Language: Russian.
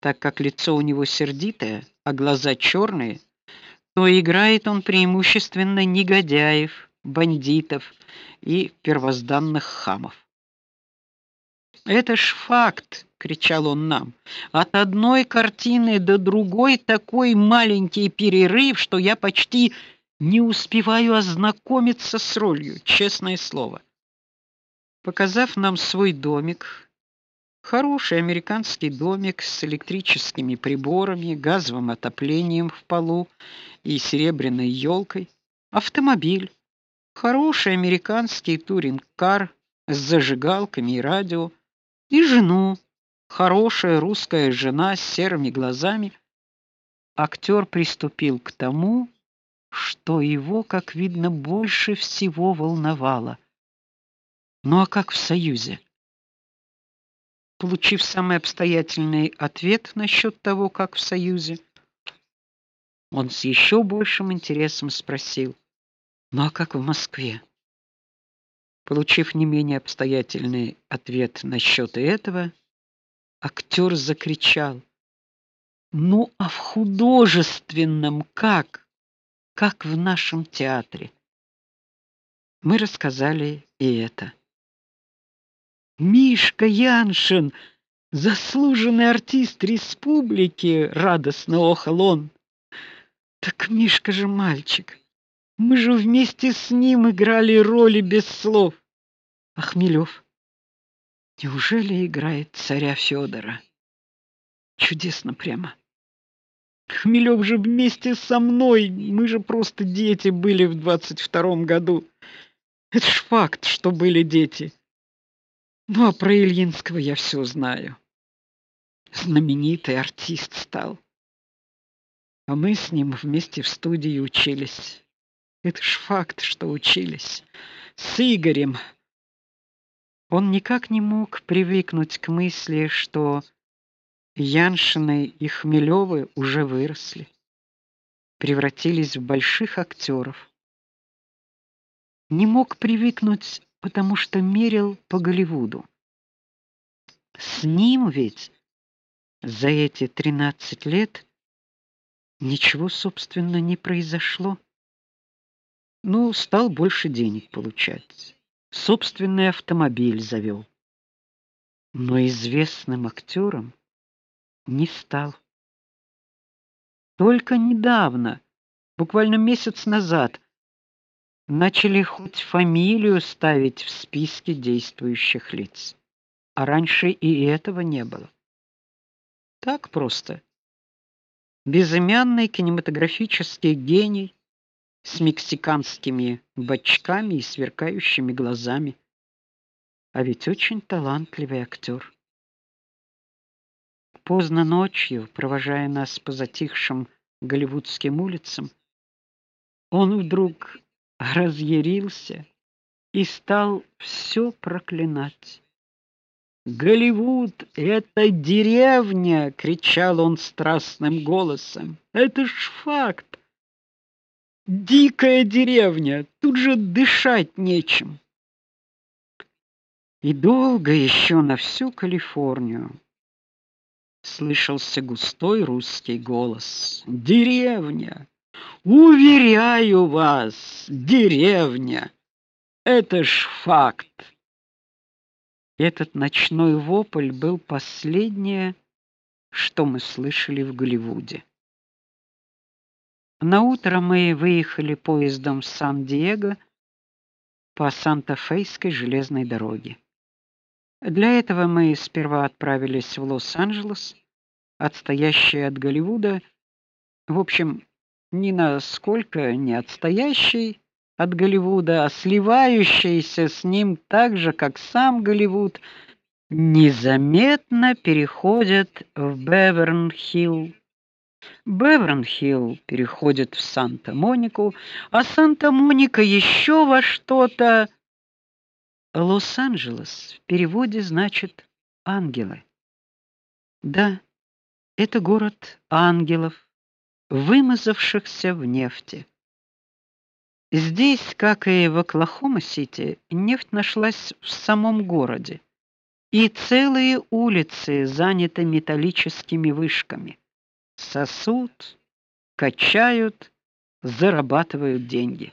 так как лицо у него сердитое, а глаза черные, то играет он преимущественно негодяев, бандитов и первозданных хамов. Это ж факт, кричал он нам. От одной картины до другой такой маленький перерыв, что я почти не успеваю ознакомиться с ролью, честное слово. Показав нам свой домик, хороший американский домик с электрическими приборами, газовым отоплением в полу и серебряной елкой, автомобиль, хороший американский туринг-кар с зажигалками и радио, и жену, хорошая русская жена с серыми глазами, актер приступил к тому, что его, как видно, больше всего волновало. Ну а как в Союзе? Получив самый обстоятельный ответ насчет того, как в Союзе, он с еще большим интересом спросил: "Ну а как в Москве?" Получив не менее обстоятельный ответ насчет этого, актер закричал: "Ну, а в художественном как? Как в нашем театре?" Мы рассказали и это. Мишка Яншин, заслуженный артист республики, радостно охал он. Так Мишка же мальчик. Мы же вместе с ним играли роли без слов. А Хмелев? Неужели играет царя Федора? Чудесно прямо. Хмелев же вместе со мной, мы же просто дети были в двадцать втором году. Это ж факт, что были дети. Ну а про Ильинского я все знаю. Знаменитый артист стал. А мы с ним вместе в студии учились. Это ж факт, что учились с Игорем. Он никак не мог привыкнуть к мысли, что Яншины и Хмелёвы уже выросли, превратились в больших актеров. Не мог привыкнуть, потому что мерил по Голливуду. С ним ведь за эти 13 лет ничего собственно не произошло. Ну, стал больше денег получать. Собственный автомобиль завел. Но известным актером не стал. Только недавно, буквально месяц назад, начали хоть фамилию ставить в списке действующих лиц. А раньше и этого не было. Так просто. Безымянный кинематографический гений с мексиканскими бочками и сверкающими глазами. А ведь очень талантливый актер. Поздно ночью, провожая нас по затихшим голливудским улицам, он вдруг разъярился и стал все проклинать. Голливуд это деревня, кричал он страстным голосом. Это ж факт. Дикая деревня, тут же дышать нечем. И долго еще на всю Калифорнию слышался густой русский голос. Деревня. Уверяю вас, деревня. Это ж факт. Этот ночной вопль был последнее, что мы слышали в Голливуде. На утро мы выехали поездом в Сан-Диего по Санта-Фейской железной дороге. Для этого мы сперва отправились в Лос-Анджелес, отстоящий от Голливуда, в общем, ни на сколько не отстоящий от Голливуда, а сливающийся с ним так же, как сам Голливуд, незаметно переходит в Беверн-Хилл Беверн-Хилл переходит в Санта-Монику, а Санта-Моника еще во что-то. Лос-Анджелес в переводе значит ангелы. Да, это город ангелов, вымазавшихся в нефти. Здесь, как и в Оклахома-Сити, нефть нашлась в самом городе, и целые улицы заняты металлическими вышками. Сосут, качают, зарабатывают деньги.